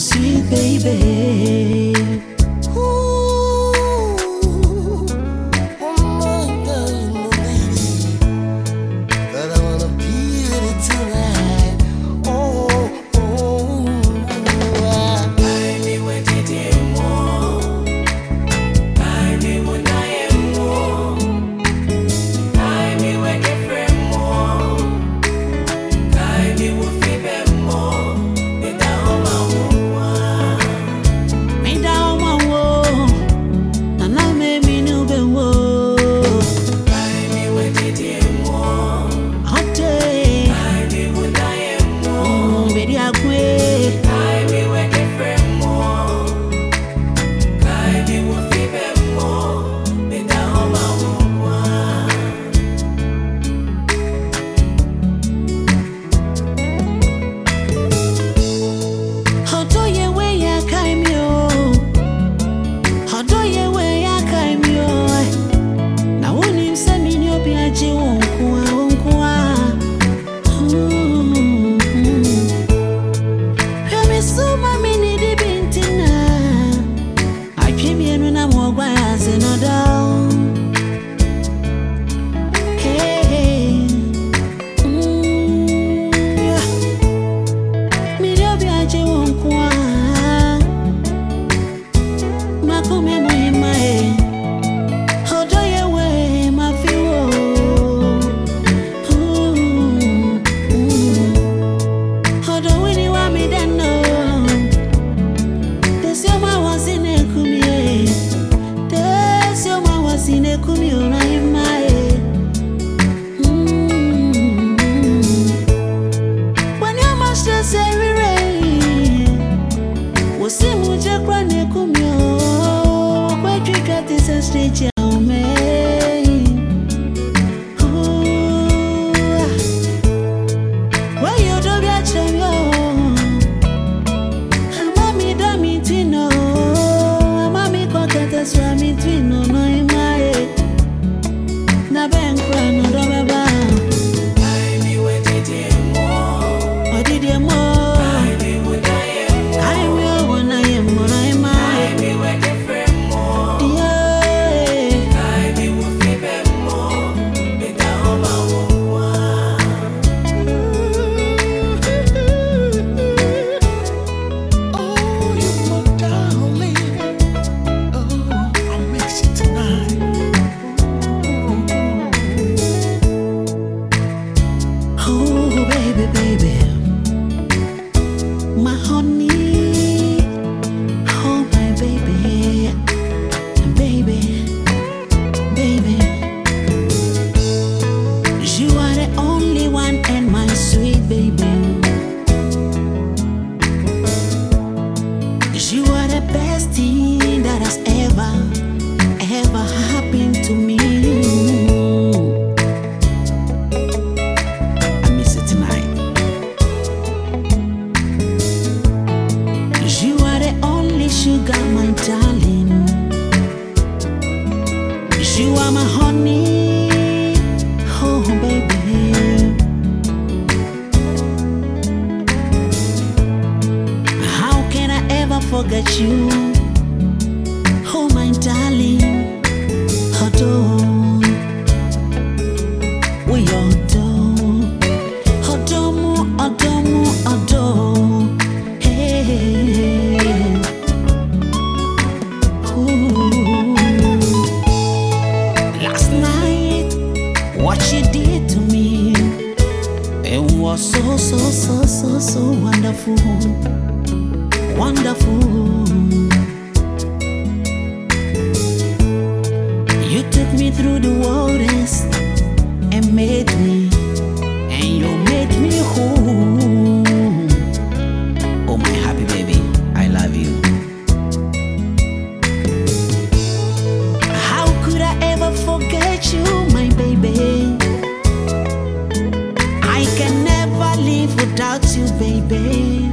sim baby. best thing that has ever, ever happened to me. I miss tonight. You are the only sugar, my darling. You are my honey. Oh, baby. forget you last night, what you did to me. It was so, so, so, so, so wonderful. Wonderful. You took me through the world. You.